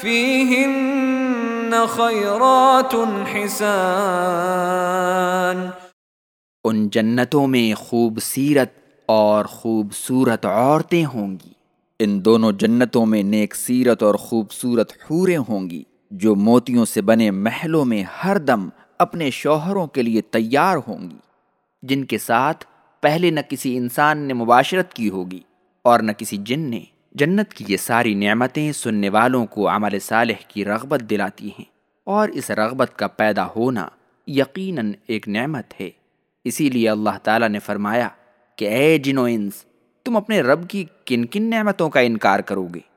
فيهن خيرات حسان. ان جنتوں میں خوبصیرت اور خوبصورت عورتیں ہوں گی۔ ان دونوں جنتوں میں نیک سیرت اور خوبصورت حوریں ہوں گی، جو موتیوں سے بنے محلوں میں ہر دم اپنے شوہروں کے لیے تیار ہوں گی۔ جن کے ساتھ پہلے نہ کسی انسان نے مباشرت کی ہوگی اور نہ کسی جن نے جنت کی یہ ساری نعمتیں سننے والوں کو عمل صالح کی رغبت دلاتی ہیں اور اس رغبت کا پیدا ہونا یقیناً ایک نعمت ہے۔ اسی لیے اللہ تعالیٰ نے فرمایا کہ اے جنو انس، تم اپنے رب کی کن کن نعمتوں کا انکار کرو گے؟